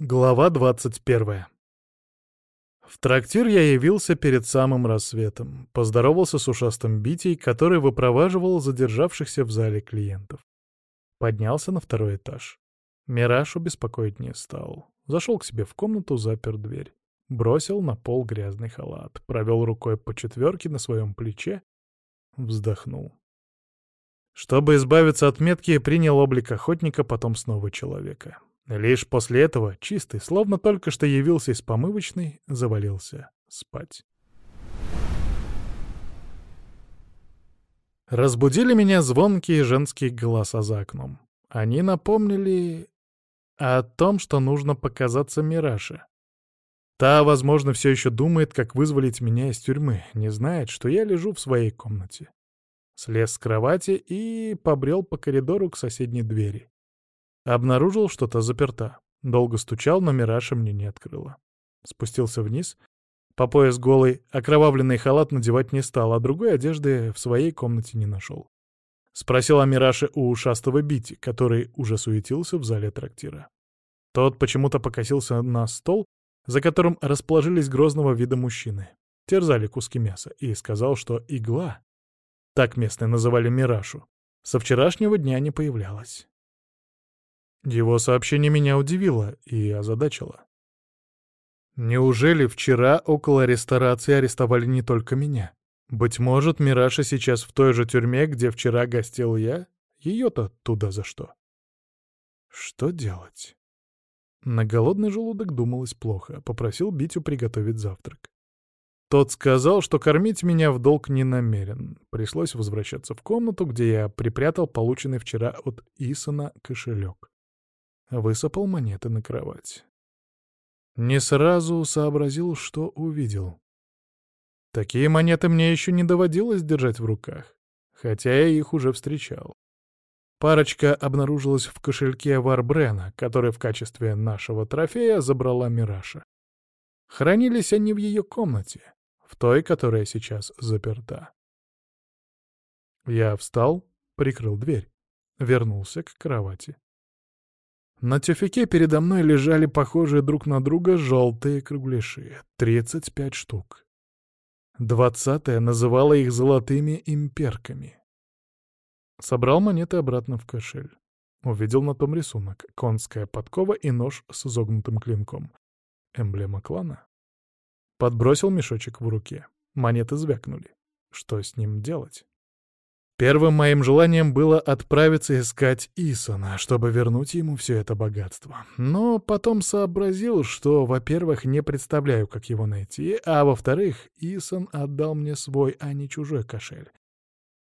Глава 21 В трактир я явился перед самым рассветом, поздоровался с ушастым Битей, который выпроваживал задержавшихся в зале клиентов. Поднялся на второй этаж. Мирашу беспокоить не стал. Зашел к себе в комнату, запер дверь. Бросил на пол грязный халат, провел рукой по четверке на своем плече, вздохнул. Чтобы избавиться от метки, принял облик охотника, потом снова человека. Лишь после этого, чистый, словно только что явился из помывочной, завалился спать. Разбудили меня звонкие женские голоса за окном. Они напомнили о том, что нужно показаться Мираше. Та, возможно, все еще думает, как вызволить меня из тюрьмы, не знает, что я лежу в своей комнате. Слез с кровати и побрел по коридору к соседней двери. Обнаружил, что-то заперта. Долго стучал, но Мираша мне не открыла. Спустился вниз. По пояс голый, окровавленный халат надевать не стал, а другой одежды в своей комнате не нашел. Спросил о Мираше у ушастого Бити, который уже суетился в зале трактира. Тот почему-то покосился на стол, за которым расположились грозного вида мужчины. Терзали куски мяса и сказал, что игла, так местные называли Мирашу, со вчерашнего дня не появлялась. Его сообщение меня удивило и озадачило. Неужели вчера около ресторации арестовали не только меня? Быть может, Мираша сейчас в той же тюрьме, где вчера гостил я? Ее-то туда за что? Что делать? На голодный желудок думалось плохо, попросил Битю приготовить завтрак. Тот сказал, что кормить меня в долг не намерен. Пришлось возвращаться в комнату, где я припрятал полученный вчера от Исона кошелек. Высыпал монеты на кровать. Не сразу сообразил, что увидел. Такие монеты мне еще не доводилось держать в руках, хотя я их уже встречал. Парочка обнаружилась в кошельке Варбрена, который в качестве нашего трофея забрала Мираша. Хранились они в ее комнате, в той, которая сейчас заперта. Я встал, прикрыл дверь, вернулся к кровати. На тюфяке передо мной лежали похожие друг на друга желтые кругляши. 35 штук. Двадцатая называла их золотыми имперками. Собрал монеты обратно в кошель. Увидел на том рисунок. Конская подкова и нож с изогнутым клинком. Эмблема клана. Подбросил мешочек в руке. Монеты звякнули. Что с ним делать? Первым моим желанием было отправиться искать Исона, чтобы вернуть ему все это богатство. Но потом сообразил, что, во-первых, не представляю, как его найти, а во-вторых, Исон отдал мне свой, а не чужой кошель.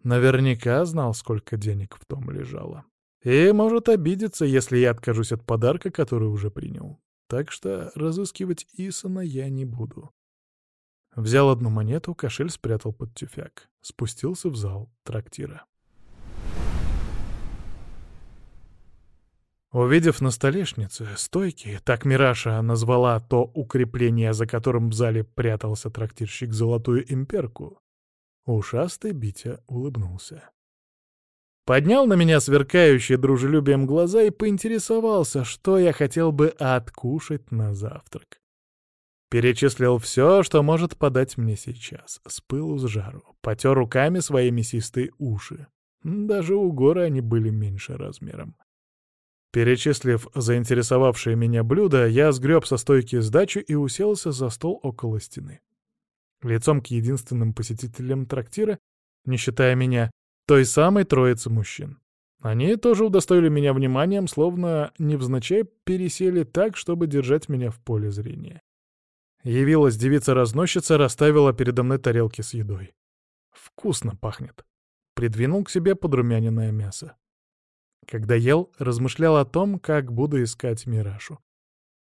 Наверняка знал, сколько денег в том лежало. И может обидеться, если я откажусь от подарка, который уже принял. Так что разыскивать Исона я не буду. Взял одну монету, кошель спрятал под тюфяк. Спустился в зал трактира. Увидев на столешнице стойки, так Мираша назвала то укрепление, за которым в зале прятался трактирщик Золотую Имперку, ушастый Битя улыбнулся. Поднял на меня сверкающие дружелюбием глаза и поинтересовался, что я хотел бы откушать на завтрак. Перечислил все, что может подать мне сейчас, с пылу с жару, потер руками свои мясистые уши. Даже у горы они были меньше размером. Перечислив заинтересовавшие меня блюда, я сгреб со стойки сдачу и уселся за стол около стены. Лицом к единственным посетителям трактира, не считая меня, той самой троицы мужчин. Они тоже удостоили меня вниманием, словно невзначай пересели так, чтобы держать меня в поле зрения. Явилась девица-разносчица, расставила передо мной тарелки с едой. Вкусно пахнет. Придвинул к себе подрумяненное мясо. Когда ел, размышлял о том, как буду искать Мирашу.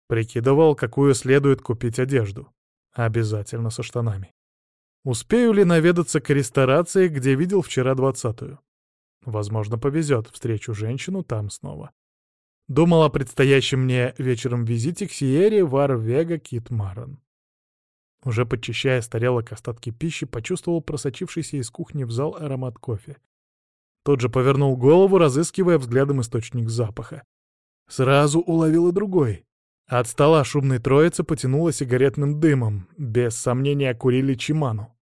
Прикидывал, какую следует купить одежду. Обязательно со штанами. Успею ли наведаться к ресторации, где видел вчера двадцатую? Возможно, повезет, встречу женщину там снова. Думал о предстоящем мне вечером визите к Сиере Варвега Кит Марон. Уже подчищая с тарелок остатки пищи, почувствовал просочившийся из кухни в зал аромат кофе. Тот же повернул голову, разыскивая взглядом источник запаха. Сразу уловил и другой. От стола шумной троицы потянуло сигаретным дымом, без сомнения курили чиману.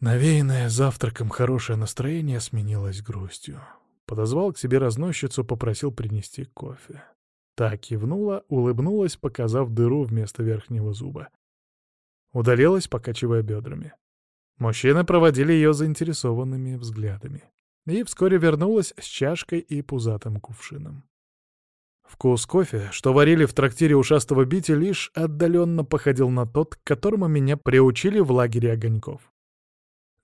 Навеянное завтраком хорошее настроение сменилось грустью. Подозвал к себе разносчицу, попросил принести кофе. Та кивнула, улыбнулась, показав дыру вместо верхнего зуба. Удалилась, покачивая бедрами. Мужчины проводили ее заинтересованными взглядами. И вскоре вернулась с чашкой и пузатым кувшином. Вкус кофе, что варили в трактире ушастого Бити, лишь отдаленно походил на тот, к которому меня приучили в лагере огоньков.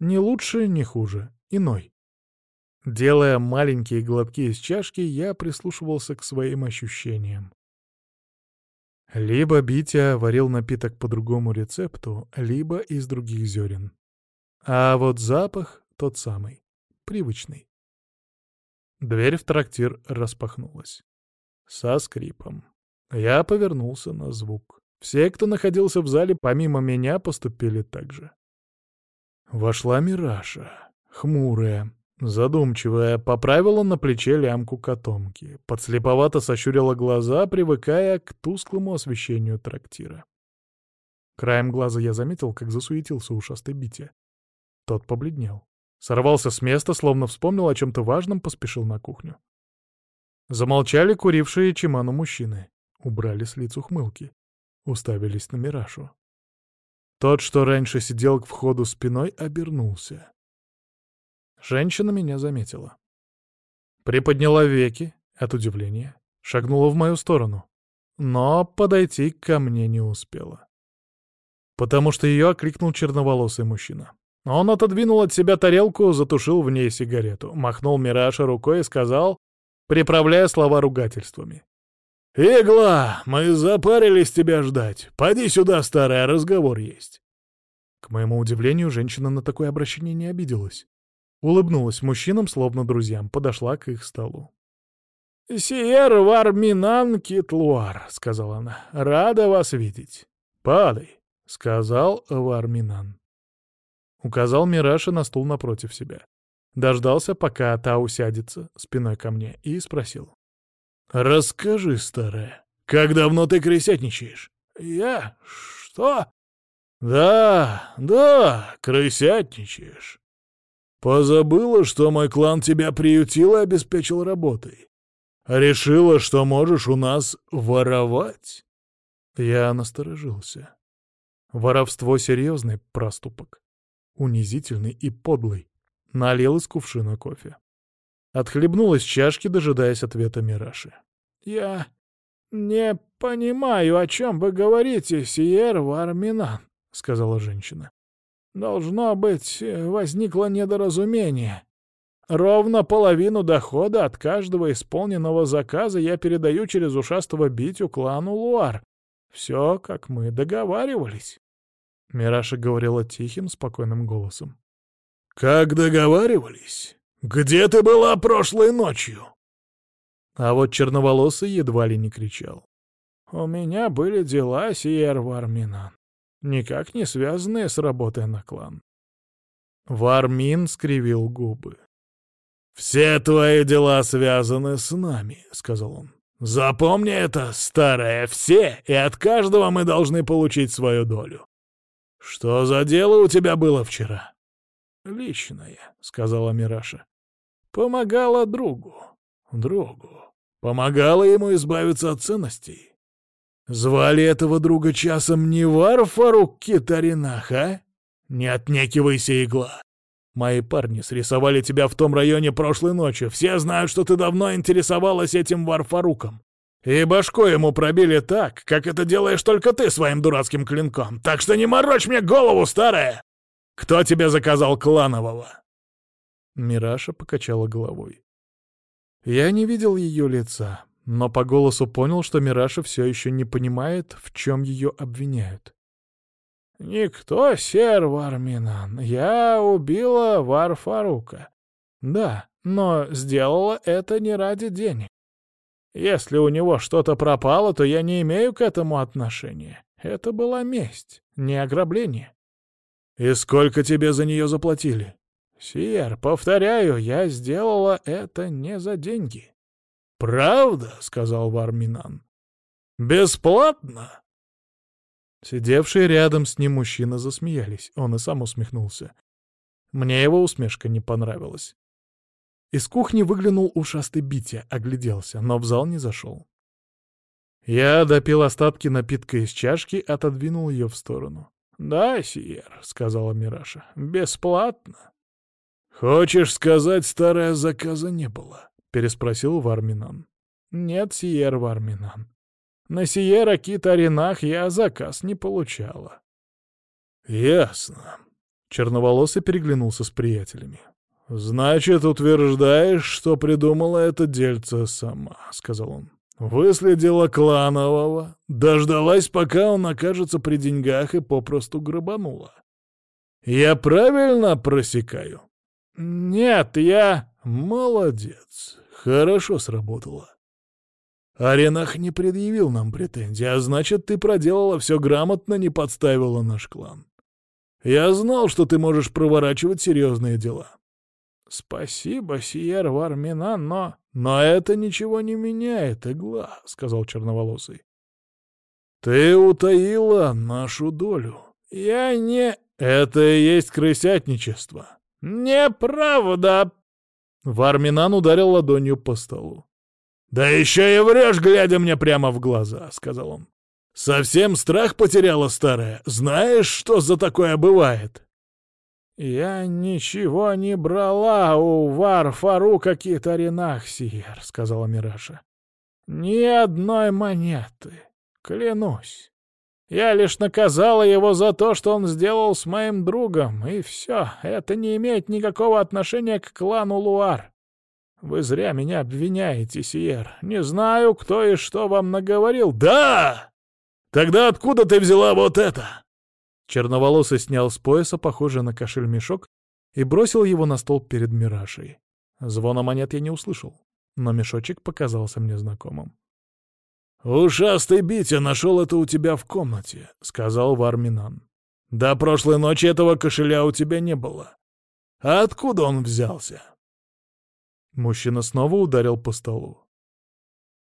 Ни лучше, ни хуже. Иной. Делая маленькие глотки из чашки, я прислушивался к своим ощущениям. Либо Битя варил напиток по другому рецепту, либо из других зерен. А вот запах тот самый, привычный. Дверь в трактир распахнулась. Со скрипом. Я повернулся на звук. Все, кто находился в зале, помимо меня, поступили так же. Вошла Мираша, хмурая, задумчивая, поправила на плече лямку котомки, подслеповато сощурила глаза, привыкая к тусклому освещению трактира. Краем глаза я заметил, как засуетился ушастый Битя. Тот побледнел. Сорвался с места, словно вспомнил о чем-то важном, поспешил на кухню. Замолчали курившие чиману мужчины. Убрали с лиц ухмылки. Уставились на Мирашу. Тот, что раньше сидел к входу спиной, обернулся. Женщина меня заметила. Приподняла веки от удивления, шагнула в мою сторону, но подойти ко мне не успела. Потому что ее окликнул черноволосый мужчина. Он отодвинул от себя тарелку, затушил в ней сигарету, махнул Мираша рукой и сказал, приправляя слова ругательствами. «Игла, мы запарились тебя ждать. Поди сюда, старая, разговор есть». К моему удивлению, женщина на такое обращение не обиделась. Улыбнулась мужчинам, словно друзьям, подошла к их столу. «Сиер Варминан Китлуар», — сказала она, — «рада вас видеть». «Падай», — сказал Варминан. Указал Мираша на стул напротив себя. Дождался, пока та усядется спиной ко мне, и спросил. «Расскажи, старая, как давно ты крысятничаешь?» «Я? Что?» «Да, да, крысятничаешь. Позабыла, что мой клан тебя приютил и обеспечил работой. Решила, что можешь у нас воровать?» Я насторожился. Воровство — серьезный проступок. Унизительный и подлый. Налил из кувшина кофе. Отхлебнул из чашки, дожидаясь ответа Мираши. «Я не понимаю, о чем вы говорите, Сиер Варминан», — сказала женщина. «Должно быть, возникло недоразумение. Ровно половину дохода от каждого исполненного заказа я передаю через ушастого битю клану Луар. Все, как мы договаривались». Мираша говорила тихим, спокойным голосом. «Как договаривались? «Где ты была прошлой ночью?» А вот черноволосый едва ли не кричал. «У меня были дела, Сиер Варминан, никак не связанные с работой на клан». Вармин скривил губы. «Все твои дела связаны с нами», — сказал он. «Запомни это, старое, все, и от каждого мы должны получить свою долю. Что за дело у тебя было вчера?» «Личное», — сказала Мираша. Помогала другу. Другу. Помогала ему избавиться от ценностей. Звали этого друга часом не Варфарук Китаринах, а? Не отнекивайся, игла. Мои парни срисовали тебя в том районе прошлой ночью. Все знают, что ты давно интересовалась этим Варфаруком. И башку ему пробили так, как это делаешь только ты своим дурацким клинком. Так что не морочь мне голову, старая! Кто тебе заказал кланового? Мираша покачала головой. Я не видел ее лица, но по голосу понял, что Мираша все еще не понимает, в чем ее обвиняют. «Никто, сер Варминан. Я убила Варфарука. Да, но сделала это не ради денег. Если у него что-то пропало, то я не имею к этому отношения. Это была месть, не ограбление». «И сколько тебе за нее заплатили?» «Сиер, повторяю, я сделала это не за деньги». «Правда?» — сказал Варминан. Бесплатно?» Сидевшие рядом с ним мужчины засмеялись, он и сам усмехнулся. Мне его усмешка не понравилась. Из кухни выглянул ушастый Битя, огляделся, но в зал не зашел. Я допил остатки напитка из чашки, отодвинул ее в сторону. «Да, Сиер», — сказала Мираша, — «бесплатно». «Хочешь сказать, старая заказа не было?» — переспросил Варминан. «Нет, Сиер Варминан. На Сиера Кит-Аренах я заказ не получала». «Ясно». Черноволосый переглянулся с приятелями. «Значит, утверждаешь, что придумала это дельце сама», — сказал он. «Выследила кланового, дождалась, пока он окажется при деньгах и попросту грабанула. Я правильно просекаю?» «Нет, я...» «Молодец, хорошо сработало. Аренах не предъявил нам претензий, а значит, ты проделала все грамотно, не подставила наш клан. Я знал, что ты можешь проворачивать серьезные дела. «Спасибо, Сиер Вармина, но...» «Но это ничего не меняет, игла», — сказал черноволосый. «Ты утаила нашу долю. Я не...» «Это и есть крысятничество». «Неправда!» Варминан ударил ладонью по столу. «Да еще и врешь, глядя мне прямо в глаза», — сказал он. «Совсем страх потеряла старая. Знаешь, что за такое бывает?» «Я ничего не брала у Вар-Фарука Китаринах, Сиер», — сказала Мираша. «Ни одной монеты, клянусь. Я лишь наказала его за то, что он сделал с моим другом, и все, это не имеет никакого отношения к клану Луар. Вы зря меня обвиняете, Сиер. Не знаю, кто и что вам наговорил. Да! Тогда откуда ты взяла вот это?» Черноволосый снял с пояса, похожий на кошель мешок, и бросил его на стол перед Мирашей. Звона монет я не услышал, но мешочек показался мне знакомым. «Ушастый Битя нашел это у тебя в комнате», — сказал Варминан. «До прошлой ночи этого кошеля у тебя не было. А откуда он взялся?» Мужчина снова ударил по столу.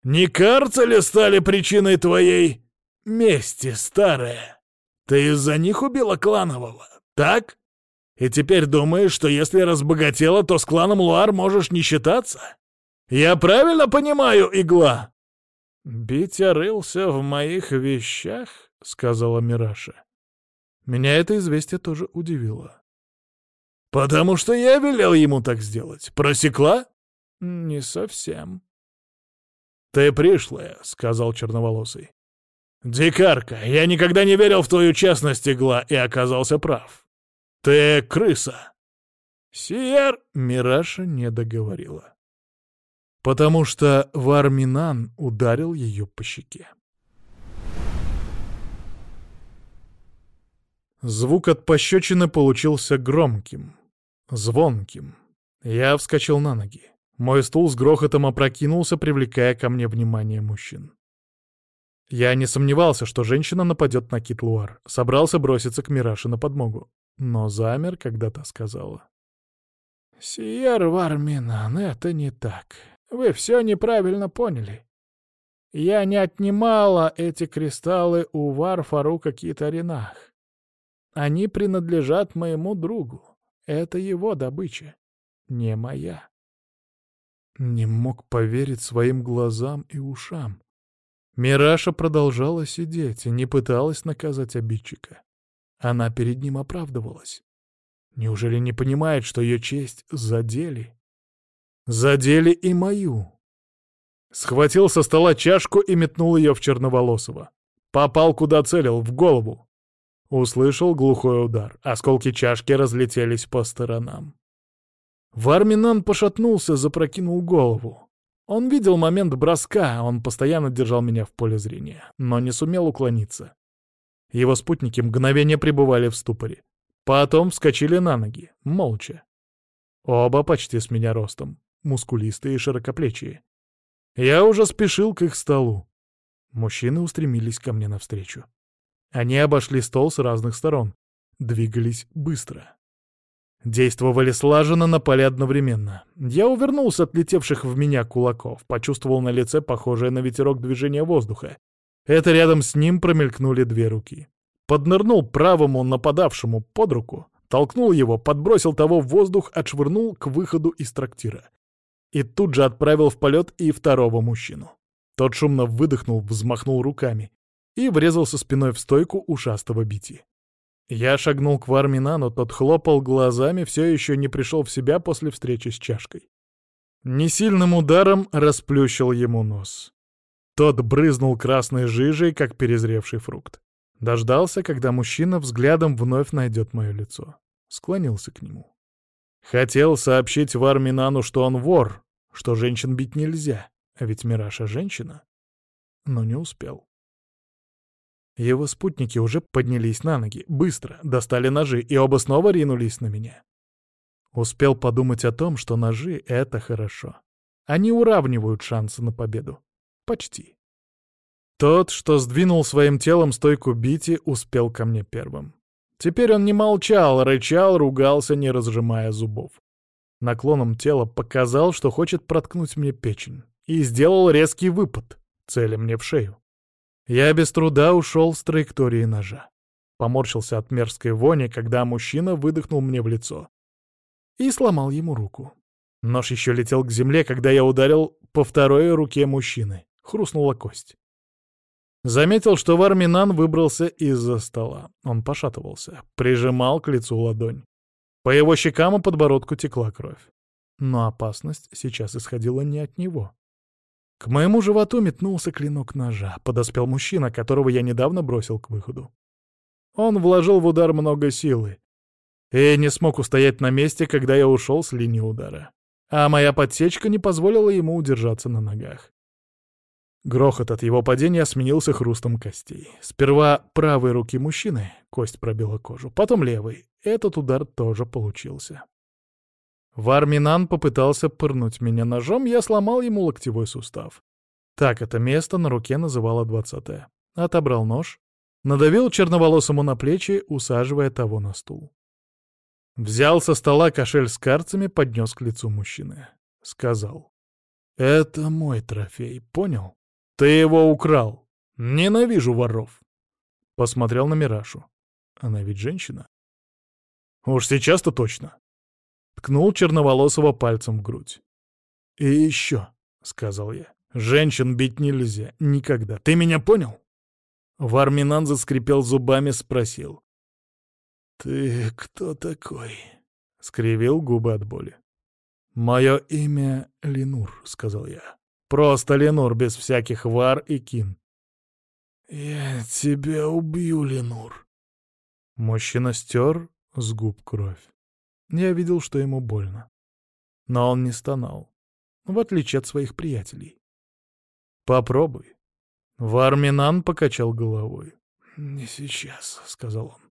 «Не карцы ли стали причиной твоей мести, старая?» Ты из-за них убила кланового, так? И теперь думаешь, что если разбогатела, то с кланом Луар можешь не считаться? Я правильно понимаю, игла?» «Битя рылся в моих вещах», — сказала Мираша. Меня это известие тоже удивило. «Потому что я велел ему так сделать. Просекла?» «Не совсем». «Ты пришлая», — сказал черноволосый. «Дикарка, я никогда не верил в твою честность, игла, и оказался прав. Ты крыса!» Сиер Мираша не договорила. Потому что Варминан ударил ее по щеке. Звук от пощечины получился громким, звонким. Я вскочил на ноги. Мой стул с грохотом опрокинулся, привлекая ко мне внимание мужчин. Я не сомневался, что женщина нападет на Китлуар, собрался броситься к Мираше на подмогу, но замер, когда та сказала. «Сиер Варминан, это не так. Вы все неправильно поняли. Я не отнимала эти кристаллы у Вар Фарука Китаринах. Они принадлежат моему другу. Это его добыча, не моя». Не мог поверить своим глазам и ушам. Мираша продолжала сидеть и не пыталась наказать обидчика. Она перед ним оправдывалась. Неужели не понимает, что ее честь задели? Задели и мою. Схватил со стола чашку и метнул ее в Черноволосого. Попал, куда целил, в голову. Услышал глухой удар. Осколки чашки разлетелись по сторонам. Варминан пошатнулся, запрокинул голову. Он видел момент броска, он постоянно держал меня в поле зрения, но не сумел уклониться. Его спутники мгновение пребывали в ступоре. Потом вскочили на ноги, молча. Оба почти с меня ростом, мускулистые и широкоплечие. Я уже спешил к их столу. Мужчины устремились ко мне навстречу. Они обошли стол с разных сторон, двигались быстро. Действовали слаженно, напали одновременно. Я увернулся от летевших в меня кулаков, почувствовал на лице похожее на ветерок движение воздуха. Это рядом с ним промелькнули две руки. Поднырнул правому нападавшему под руку, толкнул его, подбросил того в воздух, отшвырнул к выходу из трактира. И тут же отправил в полет и второго мужчину. Тот шумно выдохнул, взмахнул руками и врезался спиной в стойку ушастого бити. Я шагнул к Вармина, но тот хлопал глазами, все еще не пришел в себя после встречи с чашкой. Несильным ударом расплющил ему нос. Тот брызнул красной жижей, как перезревший фрукт. Дождался, когда мужчина взглядом вновь найдет мое лицо. Склонился к нему. Хотел сообщить Варминану, что он вор, что женщин бить нельзя, а ведь Мираша — женщина. Но не успел. Его спутники уже поднялись на ноги, быстро, достали ножи, и оба снова ринулись на меня. Успел подумать о том, что ножи — это хорошо. Они уравнивают шансы на победу. Почти. Тот, что сдвинул своим телом стойку Бити, успел ко мне первым. Теперь он не молчал, рычал, ругался, не разжимая зубов. Наклоном тела показал, что хочет проткнуть мне печень, и сделал резкий выпад, целя мне в шею. Я без труда ушел с траектории ножа. Поморщился от мерзкой вони, когда мужчина выдохнул мне в лицо. И сломал ему руку. Нож еще летел к земле, когда я ударил по второй руке мужчины. Хрустнула кость. Заметил, что Варминан выбрался из-за стола. Он пошатывался, прижимал к лицу ладонь. По его щекам и подбородку текла кровь. Но опасность сейчас исходила не от него. К моему животу метнулся клинок ножа. Подоспел мужчина, которого я недавно бросил к выходу. Он вложил в удар много силы. И не смог устоять на месте, когда я ушел с линии удара. А моя подсечка не позволила ему удержаться на ногах. Грохот от его падения сменился хрустом костей. Сперва правой руки мужчины кость пробила кожу, потом левой. Этот удар тоже получился. Варминан попытался пырнуть меня ножом, я сломал ему локтевой сустав. Так это место на руке называло двадцатое. Отобрал нож, надавил черноволосому на плечи, усаживая того на стул. Взял со стола кошель с карцами, поднес к лицу мужчины. Сказал. «Это мой трофей, понял? Ты его украл. Ненавижу воров». Посмотрел на Мирашу. Она ведь женщина. Уж сейчас-то точно. Ткнул черноволосого пальцем в грудь. «И еще», — сказал я, — «женщин бить нельзя. Никогда. Ты меня понял?» Варминан заскрипел зубами, спросил. «Ты кто такой?» — скривил губы от боли. «Мое имя Ленур», — сказал я. «Просто Ленур, без всяких вар и кин». «Я тебя убью, Ленур». Мужчина стер с губ кровь. Я видел, что ему больно. Но он не стонал, в отличие от своих приятелей. «Попробуй». Варминан покачал головой. «Не сейчас», — сказал он.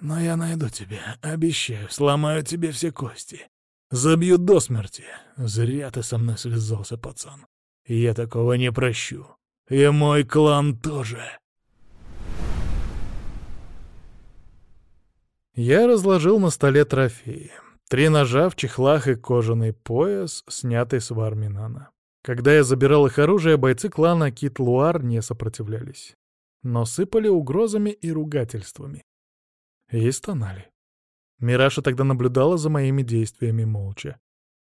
«Но я найду тебя, обещаю, сломаю тебе все кости. Забью до смерти. Зря ты со мной связался, пацан. Я такого не прощу. И мой клан тоже». Я разложил на столе трофеи. Три ножа в чехлах и кожаный пояс, снятый с Варминана. Когда я забирал их оружие, бойцы клана Кит-Луар не сопротивлялись. Но сыпали угрозами и ругательствами. И стонали. Мираша тогда наблюдала за моими действиями молча.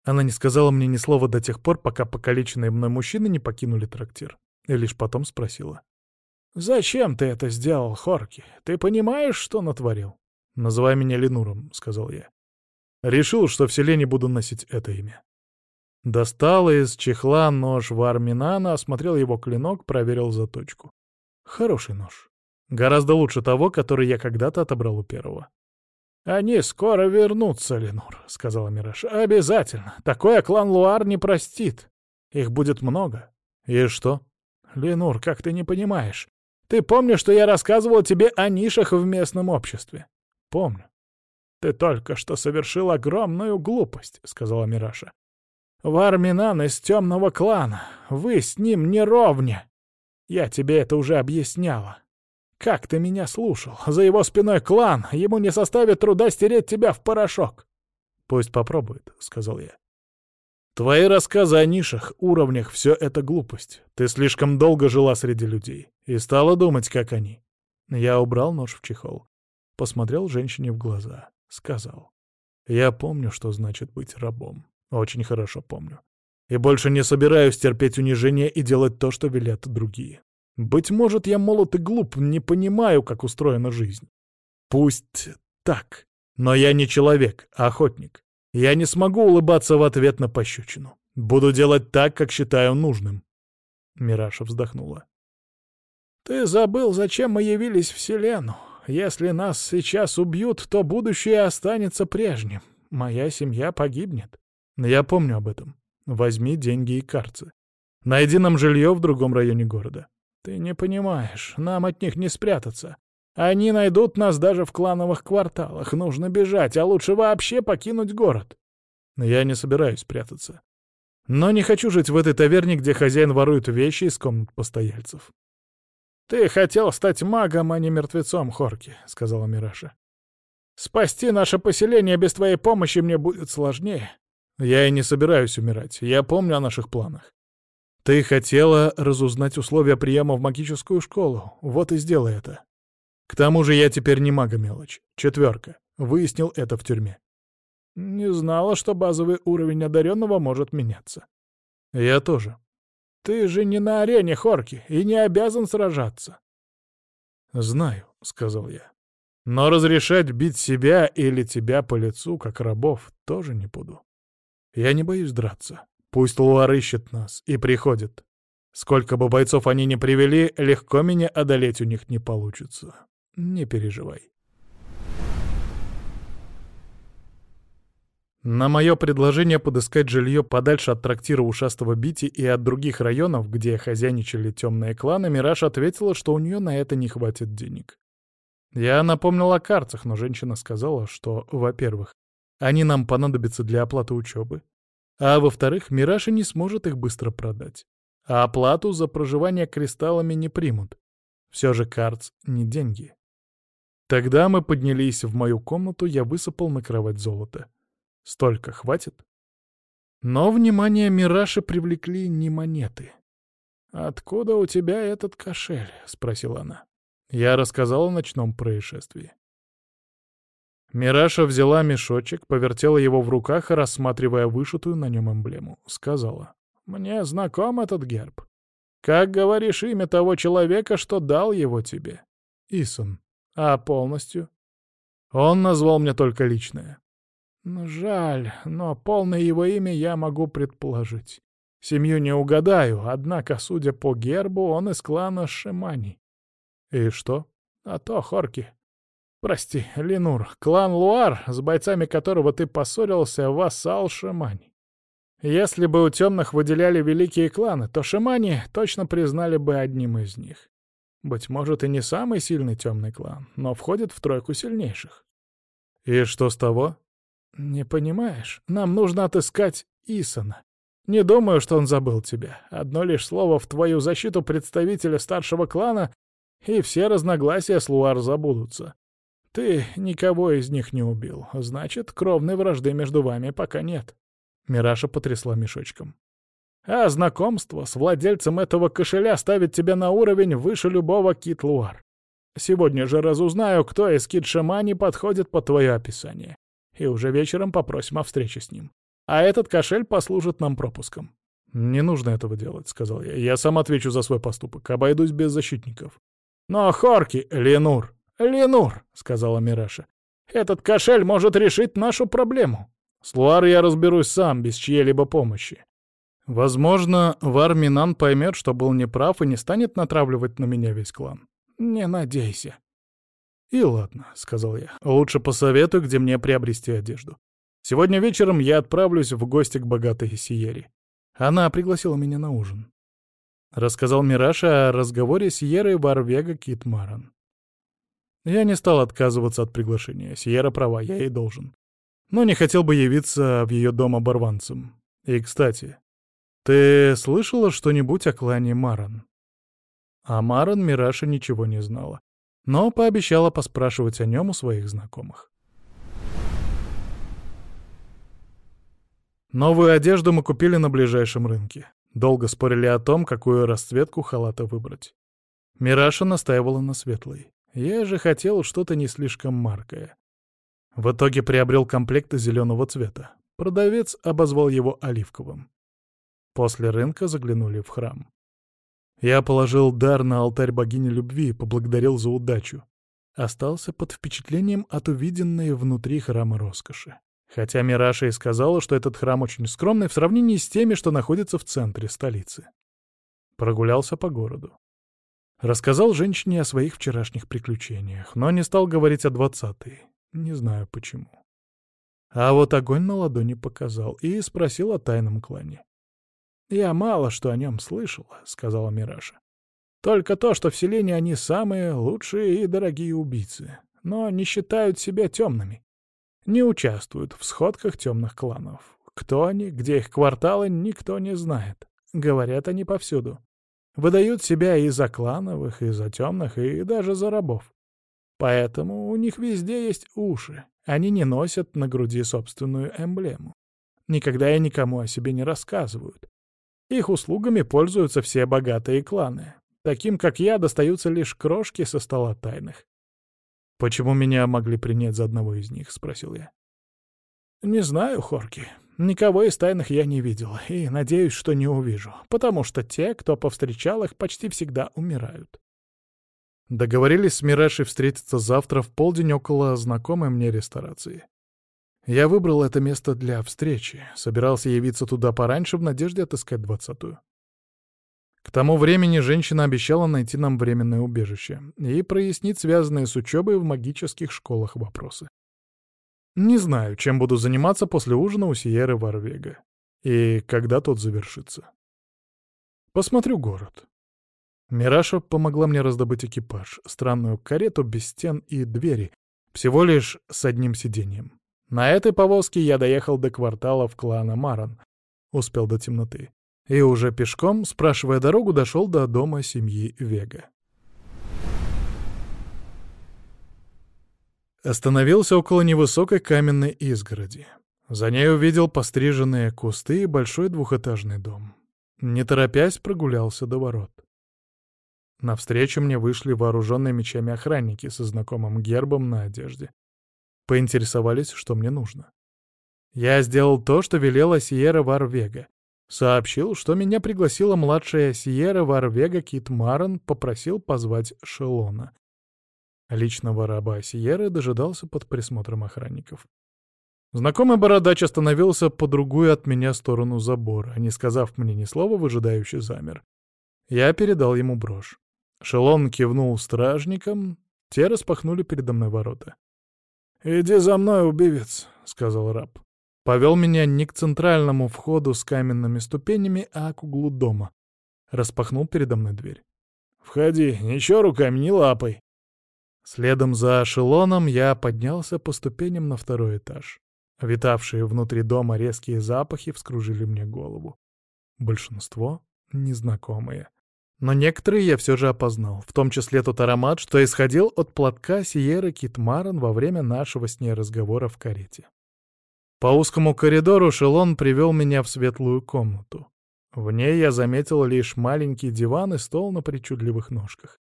Она не сказала мне ни слова до тех пор, пока покалеченные мной мужчины не покинули трактир. И лишь потом спросила. «Зачем ты это сделал, Хорки? Ты понимаешь, что натворил?» «Называй меня Ленуром», — сказал я. Решил, что в селе не буду носить это имя. Достал из чехла нож Варминана, осмотрел его клинок, проверил заточку. Хороший нож. Гораздо лучше того, который я когда-то отобрал у первого. «Они скоро вернутся, Ленур», — сказала Мираж. «Обязательно. Такое клан Луар не простит. Их будет много». «И что?» «Ленур, как ты не понимаешь? Ты помнишь, что я рассказывал тебе о нишах в местном обществе?» «Помню». «Ты только что совершил огромную глупость», — сказала Мираша. «Варминан из темного клана. Вы с ним не ровня. Я тебе это уже объясняла. Как ты меня слушал? За его спиной клан. Ему не составит труда стереть тебя в порошок». «Пусть попробует», — сказал я. Твои рассказы о нишах, уровнях — все это глупость. Ты слишком долго жила среди людей и стала думать, как они. Я убрал нож в чехол. Посмотрел женщине в глаза. Сказал. Я помню, что значит быть рабом. Очень хорошо помню. И больше не собираюсь терпеть унижение и делать то, что велят другие. Быть может, я молод и глуп, не понимаю, как устроена жизнь. Пусть так. Но я не человек, а охотник. Я не смогу улыбаться в ответ на пощечину. Буду делать так, как считаю нужным. Мираша вздохнула. «Ты забыл, зачем мы явились в Вселенную. Если нас сейчас убьют, то будущее останется прежним. Моя семья погибнет. Я помню об этом. Возьми деньги и карты. Найди нам жилье в другом районе города. Ты не понимаешь, нам от них не спрятаться. Они найдут нас даже в клановых кварталах. Нужно бежать, а лучше вообще покинуть город. Я не собираюсь прятаться. Но не хочу жить в этой таверне, где хозяин ворует вещи из комнат постояльцев. «Ты хотел стать магом, а не мертвецом, Хорки», — сказала Мираша. «Спасти наше поселение без твоей помощи мне будет сложнее». «Я и не собираюсь умирать. Я помню о наших планах. Ты хотела разузнать условия приема в магическую школу. Вот и сделай это. К тому же я теперь не мага-мелочь. Четверка. Выяснил это в тюрьме. Не знала, что базовый уровень одаренного может меняться. Я тоже. Ты же не на арене, Хорки, и не обязан сражаться. Знаю, — сказал я. Но разрешать бить себя или тебя по лицу, как рабов, тоже не буду. Я не боюсь драться. Пусть Луар ищет нас и приходит. Сколько бы бойцов они ни привели, легко меня одолеть у них не получится. Не переживай. На мое предложение подыскать жилье подальше от трактира ушастого Бити и от других районов, где хозяйничали темные кланы, Мираж ответила, что у нее на это не хватит денег. Я напомнил о картах, но женщина сказала, что, во-первых, они нам понадобятся для оплаты учебы, а во-вторых, Мираша не сможет их быстро продать, а оплату за проживание кристаллами не примут. Все же картс не деньги. Тогда мы поднялись в мою комнату, я высыпал на кровать золото. Столько хватит? Но внимание Мираши привлекли не монеты. «Откуда у тебя этот кошель?» — спросила она. Я рассказал о ночном происшествии. Мираша взяла мешочек, повертела его в руках, рассматривая вышитую на нем эмблему. Сказала, «Мне знаком этот герб. Как говоришь имя того человека, что дал его тебе?» «Исон», а полностью? Он назвал мне только личное. Ну, жаль, но полное его имя я могу предположить. Семью не угадаю, однако, судя по гербу, он из клана Шимани. И что? А то Хорки. Прости, Линур, клан Луар, с бойцами которого ты поссорился, вассал Шимани. Если бы у темных выделяли великие кланы, то Шимани точно признали бы одним из них. Быть может, и не самый сильный темный клан, но входит в тройку сильнейших. И что с того? Не понимаешь, нам нужно отыскать Исона. Не думаю, что он забыл тебя. Одно лишь слово в твою защиту представителя старшего клана, и все разногласия с Луар забудутся. Ты никого из них не убил, значит, кровной вражды между вами пока нет. Мираша потрясла мешочком. А знакомство с владельцем этого кошеля ставит тебя на уровень выше любого китлуар. Сегодня же разузнаю, кто из кит-шамани подходит под твое описание. И уже вечером попросим о встрече с ним. А этот кошель послужит нам пропуском. «Не нужно этого делать», — сказал я. «Я сам отвечу за свой поступок. Обойдусь без защитников». «Но Хорки, Ленур, Ленур», — сказала Мираша. «Этот кошель может решить нашу проблему. С Луар я разберусь сам, без чьей-либо помощи. Возможно, Варминан поймет, что был неправ и не станет натравливать на меня весь клан. Не надейся. И ладно, — сказал я, — лучше посоветуй, где мне приобрести одежду. Сегодня вечером я отправлюсь в гости к богатой Сиере. Она пригласила меня на ужин. Рассказал Мираша о разговоре с Сиерой Варвега Китмаран. Я не стал отказываться от приглашения. Сиера права, я ей должен. Но не хотел бы явиться в ее дом оборванцем. И, кстати, «Ты слышала что-нибудь о клане Маран?» О Маран Мираша ничего не знала, но пообещала поспрашивать о нем у своих знакомых. Новую одежду мы купили на ближайшем рынке. Долго спорили о том, какую расцветку халата выбрать. Мираша настаивала на светлой. Я же хотел что-то не слишком маркое. В итоге приобрел комплект зеленого цвета. Продавец обозвал его оливковым. После рынка заглянули в храм. Я положил дар на алтарь богини любви и поблагодарил за удачу. Остался под впечатлением от увиденной внутри храма роскоши. Хотя Мираша и сказала, что этот храм очень скромный в сравнении с теми, что находятся в центре столицы. Прогулялся по городу. Рассказал женщине о своих вчерашних приключениях, но не стал говорить о двадцатой. Не знаю почему. А вот огонь на ладони показал и спросил о тайном клане. «Я мало что о нем слышала», — сказала Мираша. «Только то, что в селении они самые лучшие и дорогие убийцы, но не считают себя темными. Не участвуют в сходках темных кланов. Кто они, где их кварталы, никто не знает. Говорят они повсюду. Выдают себя и за клановых, и за темных, и даже за рабов. Поэтому у них везде есть уши. Они не носят на груди собственную эмблему. Никогда и никому о себе не рассказывают. Их услугами пользуются все богатые кланы. Таким, как я, достаются лишь крошки со стола тайных. «Почему меня могли принять за одного из них?» — спросил я. «Не знаю, Хорки. Никого из тайных я не видел, и надеюсь, что не увижу, потому что те, кто повстречал их, почти всегда умирают. Договорились с Мирешей встретиться завтра в полдень около знакомой мне ресторации. Я выбрал это место для встречи, собирался явиться туда пораньше в надежде отыскать двадцатую. К тому времени женщина обещала найти нам временное убежище и прояснить связанные с учебой в магических школах вопросы. Не знаю, чем буду заниматься после ужина у Сиеры Варвега. И когда тот завершится. Посмотрю город. Мираша помогла мне раздобыть экипаж, странную карету без стен и двери, всего лишь с одним сиденьем. На этой повозке я доехал до кварталов клана Маран, успел до темноты, и уже пешком, спрашивая дорогу, дошел до дома семьи Вега. Остановился около невысокой каменной изгороди. За ней увидел постриженные кусты и большой двухэтажный дом. Не торопясь, прогулялся до ворот. Навстречу мне вышли вооруженные мечами охранники со знакомым гербом на одежде. Поинтересовались, что мне нужно. Я сделал то, что велела Сиера Варвега. Сообщил, что меня пригласила младшая Сиера Варвега Кит Марен, попросил позвать Шелона. Личного раба Сиеры дожидался под присмотром охранников. Знакомый бородач остановился по другую от меня сторону забора, не сказав мне ни слова, выжидающий замер. Я передал ему брошь. Шелон кивнул стражникам, те распахнули передо мной ворота. «Иди за мной, убивец», — сказал раб. Повел меня не к центральному входу с каменными ступенями, а к углу дома. Распахнул передо мной дверь. «Входи, ничего руками не лапай». Следом за эшелоном я поднялся по ступеням на второй этаж. Витавшие внутри дома резкие запахи вскружили мне голову. Большинство — незнакомые. Но некоторые я все же опознал, в том числе тот аромат, что исходил от платка Сиеры Китмаран во время нашего с ней разговора в карете. По узкому коридору Шелон привел меня в светлую комнату. В ней я заметил лишь маленький диван и стол на причудливых ножках.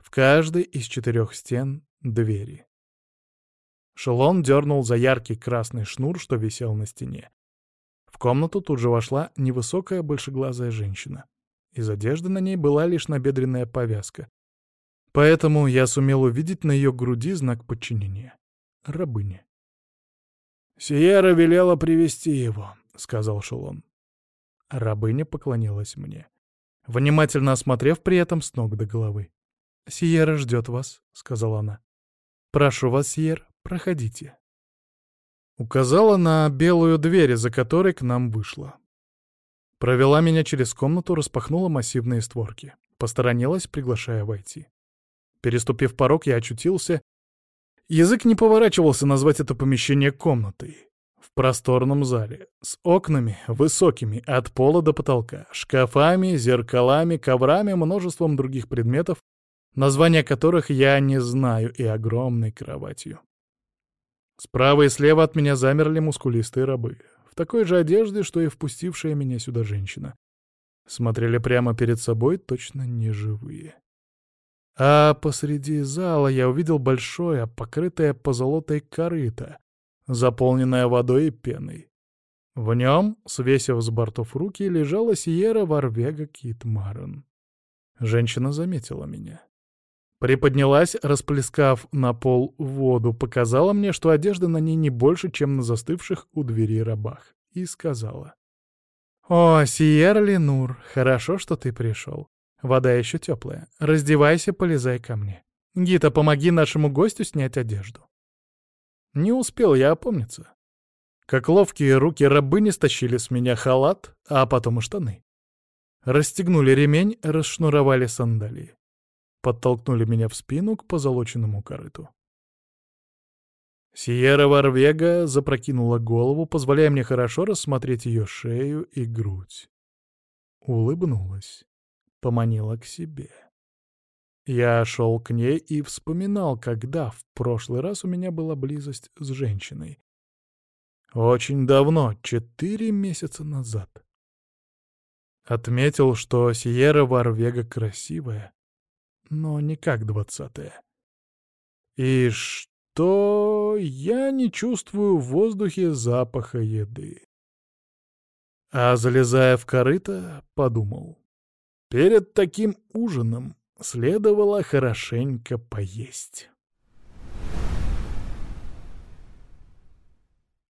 В каждой из четырех стен — двери. Шелон дернул за яркий красный шнур, что висел на стене. В комнату тут же вошла невысокая большеглазая женщина. Из одежды на ней была лишь набедренная повязка. Поэтому я сумел увидеть на ее груди знак подчинения. Рабыня. «Сиера велела привести его», — сказал Шелон. Рабыня поклонилась мне, внимательно осмотрев при этом с ног до головы. «Сиера ждет вас», — сказала она. «Прошу вас, Сиер, проходите». Указала на белую дверь, за которой к нам вышла. Провела меня через комнату, распахнула массивные створки. Посторонилась, приглашая войти. Переступив порог, я очутился... Язык не поворачивался назвать это помещение комнатой. В просторном зале, с окнами, высокими, от пола до потолка, шкафами, зеркалами, коврами, множеством других предметов, названия которых я не знаю, и огромной кроватью. Справа и слева от меня замерли мускулистые рабы. В такой же одежде, что и впустившая меня сюда женщина. Смотрели прямо перед собой, точно не живые. А посреди зала я увидел большое, покрытое позолотой корыто, заполненное водой и пеной. В нем, свесив с бортов руки, лежала Сиера Варвега Китмарен. Женщина заметила меня. Приподнялась, расплескав на пол воду, показала мне, что одежда на ней не больше, чем на застывших у двери рабах, и сказала. «О, Сиер Ленур, хорошо, что ты пришел. Вода еще теплая. Раздевайся, полезай ко мне. Гита, помоги нашему гостю снять одежду». Не успел я опомниться. Как ловкие руки рабыни стащили с меня халат, а потом и штаны. Расстегнули ремень, расшнуровали сандалии подтолкнули меня в спину к позолоченному корыту. Сиера Варвега запрокинула голову, позволяя мне хорошо рассмотреть ее шею и грудь. Улыбнулась, поманила к себе. Я шел к ней и вспоминал, когда в прошлый раз у меня была близость с женщиной. Очень давно, четыре месяца назад. Отметил, что Сиера Варвега красивая, но не как двадцатая. И что я не чувствую в воздухе запаха еды. А залезая в корыто, подумал. Перед таким ужином следовало хорошенько поесть.